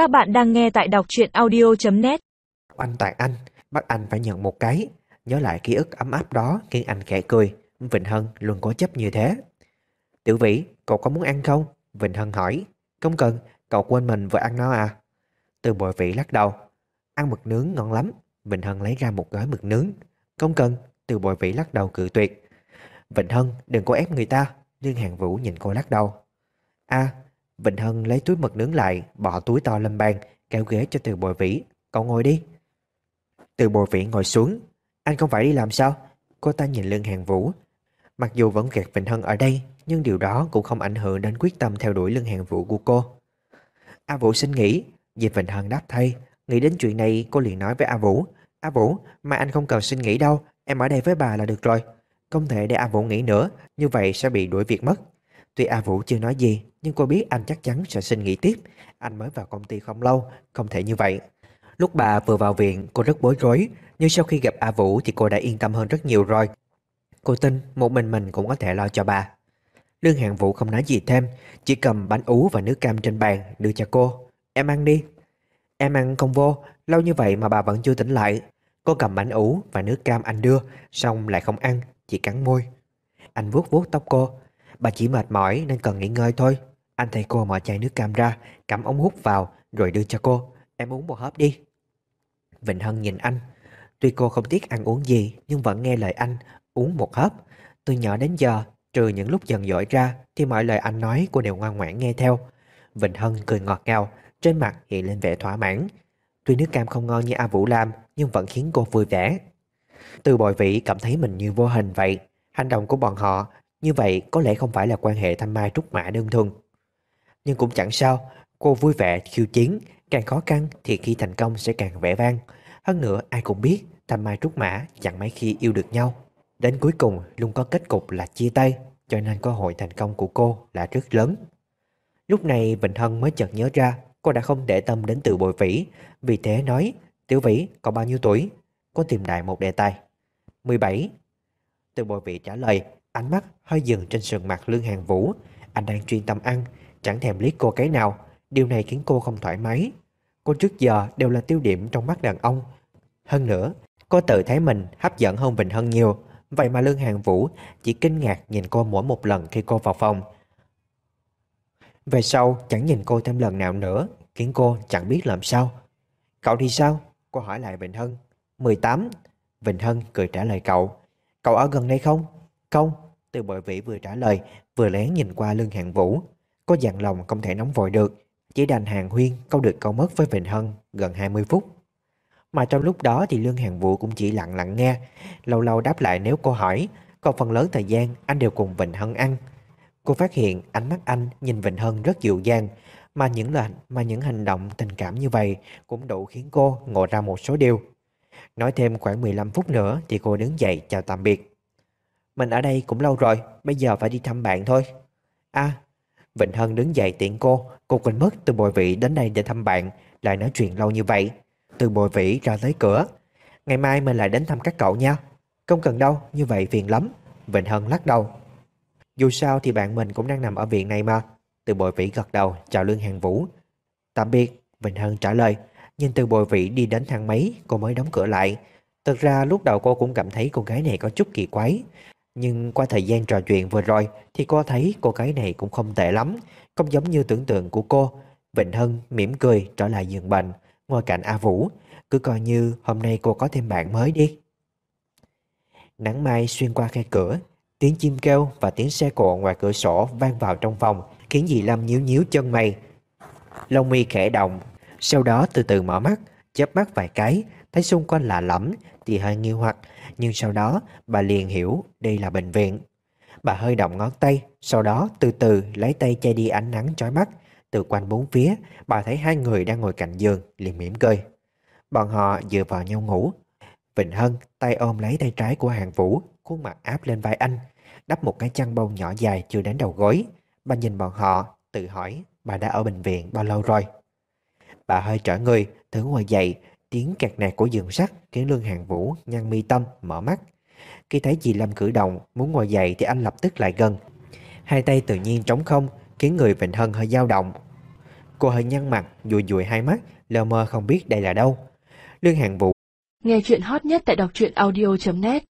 Các bạn đang nghe tại đọc truyện audio.net Anh Toàn Anh bắt anh phải nhận một cái. Nhớ lại ký ức ấm áp đó khiến anh khẽ cười. Vịnh Hân luôn cố chấp như thế. Tiểu Vĩ, cậu có muốn ăn không? Vịnh Hân hỏi. Không cần, cậu quên mình vừa ăn nó à? Từ bội vĩ lắc đầu. Ăn mực nướng ngon lắm. Vịnh Hân lấy ra một gói mực nướng. Không cần, từ bội vĩ lắc đầu cự tuyệt. Vịnh Hân đừng có ép người ta. Lương Hàng Vũ nhìn cô lắc đầu. À, Vịnh Hân lấy túi mực nướng lại, Bỏ túi to lên bàn, Kéo ghế cho từ Bồi vĩ. Cậu ngồi đi. Từ Bồi vĩ ngồi xuống. Anh không phải đi làm sao? Cô ta nhìn Lương Hàng Vũ. Mặc dù vẫn gạt Vịnh Hân ở đây, Nhưng điều đó cũng không ảnh hưởng đến quyết tâm theo đuổi Lương Hàng Vũ của cô. A Vũ xin nghỉ. Diệp Vịnh Hân đáp thay. Nghĩ đến chuyện này, cô liền nói với A Vũ A Vũ, mà anh không cần xin nghỉ đâu, Em ở đây với bà là được rồi. Không thể để A Vũ nghỉ nữa, Như vậy sẽ bị đuổi việc mất Tuy A Vũ chưa nói gì, Nhưng cô biết anh chắc chắn sẽ xin nghỉ tiếp. Anh mới vào công ty không lâu, Không thể như vậy. Lúc bà vừa vào viện, cô rất bối rối, Nhưng sau khi gặp A Vũ thì cô đã yên tâm hơn rất nhiều rồi. Cô tin một mình mình cũng có thể lo cho bà. Lương Hạng Vũ không nói gì thêm, Chỉ cầm bánh ú và nước cam trên bàn, Đưa cho cô. Em ăn đi. Em ăn không vô, Lâu như vậy mà bà vẫn chưa tỉnh lại. Cô cầm bánh ú và nước cam anh đưa, Xong lại không ăn, Chỉ cắn môi. Anh vuốt vuốt tóc cô. Bà chỉ mệt mỏi nên cần nghỉ ngơi thôi. Anh thầy cô mở chai nước cam ra, Cắm ống hút vào, Rồi đưa cho cô. Em uống một hớp đi. Vịnh Hân nhìn anh. Tuy cô không tiếc ăn uống gì, Nhưng vẫn nghe lời anh, Uống một hớp. Từ nhỏ đến giờ, Trừ những lúc dần dỗi ra, Thì mọi lời anh nói cô đều ngoan ngoãn nghe theo. Vịnh Hân cười ngọt ngào, Trên mặt hiện lên vẻ thỏa mãn. Tuy nước cam không ngon như A Vũ làm Nhưng vẫn khiến cô vui vẻ. Từ bồi vị cảm thấy mình như vô hình vậy. Hành động của bọn họ như vậy có lẽ không phải là quan hệ thanh mai trúc mã đơn thuần. Nhưng cũng chẳng sao, Cô vui vẻ khiêu chiến, Càng khó khăn thì khi thành công sẽ càng vẻ vang. Hơn nữa, ai cũng biết Thanh mai trúc mã chẳng mấy khi yêu được nhau. Đến cuối cùng luôn có kết cục là chia tay, Cho nên cơ hội thành công của cô là rất lớn. Lúc này Vịnh Hân mới chợt nhớ ra, Cô đã không để tâm đến từ bội vĩ. Vì thế nói, Tiểu vĩ, còn bao nhiêu tuổi? Cô tìm đại một đề tài. 17 Từ bội vĩ trả lời Ánh mắt hơi dừng trên sườn mặt Lương Hàng Vũ. Anh đang chuyên tâm ăn, Chẳng thèm liếc cô cái nào. Điều này khiến cô không thoải mái. Cô trước giờ đều là tiêu điểm trong mắt đàn ông. Hơn nữa, Cô tự thấy mình hấp dẫn hơn Vịnh Hân nhiều. Vậy mà Lương Hàng Vũ chỉ kinh ngạc nhìn cô mỗi một lần khi cô vào phòng. Về sau, chẳng nhìn cô thêm lần nào nữa, Khiến cô chẳng biết làm sao. Cậu thì sao? Cô hỏi lại Vịnh Hân. 18 Vịnh Hân cười trả lời cậu. Cậu ở gần đây không? Không Từ bội vĩ vừa trả lời, Vừa lén nhìn qua lưng hạng vũ. Có dặn lòng không thể nóng vội được, Chỉ đành hàng huyên câu được câu mất với Vịnh Hân Gần 20 phút. Mà trong lúc đó thì Lương Hàng Vũ cũng chỉ lặng lặng nghe, Lâu lâu đáp lại nếu cô hỏi, Còn phần lớn thời gian anh đều cùng Vịnh Hân ăn. Cô phát hiện ánh mắt anh nhìn Vịnh Hân rất dịu dàng, Mà những lệnh, mà những hành động tình cảm như vậy Cũng đủ khiến cô ngộ ra một số điều. Nói thêm khoảng 15 phút nữa Thì cô đứng dậy chào tạm biệt. Mình ở đây cũng lâu rồi Bây giờ phải đi thăm bạn thôi À Vịnh Hân đứng dậy tiện cô Cô quên mất từ bồi vị đến đây để thăm bạn Lại nói chuyện lâu như vậy Từ bồi vĩ ra tới cửa Ngày mai mình lại đến thăm các cậu nha Không cần đâu, như vậy phiền lắm Vịnh Hân lắc đầu dù sao thì bạn mình cũng đang nằm ở viện này mà. Từ bội vĩ gật đầu chào Lương Hàng Vũ. Tạm biệt, Vịnh Hân trả lời. Nhìn từ bội vĩ đi đến thang máy, cô mới đóng cửa lại. Thực ra lúc đầu cô cũng cảm thấy cô gái này có chút kỳ quái. Nhưng qua thời gian trò chuyện vừa rồi thì cô thấy cô gái này cũng không tệ lắm. Không giống như tưởng tượng của cô. Vịnh Hân mỉm cười trở lại giường bệnh, ngồi cạnh A Vũ. Cứ coi như hôm nay cô có thêm bạn mới đi. Nắng mai xuyên qua khe cửa Tiếng chim kêu và tiếng xe cộ ngoài cửa sổ vang vào trong phòng khiến dì Lâm nhíu nhíu chân mày. Lông mi khẽ động, sau đó từ từ mở mắt, chớp mắt vài cái, thấy xung quanh lạ lẫm thì hơi nghi hoặc, nhưng sau đó bà liền hiểu đây là bệnh viện. Bà hơi động ngón tay, sau đó từ từ lấy tay che đi ánh nắng chói mắt. Từ quanh bốn phía, bà thấy hai người đang ngồi cạnh giường, liền mỉm cười. Bọn họ dựa vào nhau ngủ. Vịnh Hân tay ôm lấy tay trái của Hàng Vũ, khuôn mặt áp lên vai anh, đắp một cái chăn bông nhỏ dài chưa đến đầu gối. Bà nhìn bọn họ, tự hỏi bà đã ở bệnh viện bao lâu rồi. Bà hơi trở người, thử ngồi dậy, tiếng kẹt nạt của giường sắt khiến Lương Hàng Vũ nhăn mi tâm, mở mắt. Khi thấy chị Lâm cử động, muốn ngồi dậy thì anh lập tức lại gần. Hai tay tự nhiên trống không, khiến người Vịnh Hân hơi dao động. Cô hơi nhăn mặt, dùi dùi hai mắt, lờ mơ không biết đây là đâu. Lương Hàng Vũ Nghe chuyện hot nhất tại đọc truyện audio.net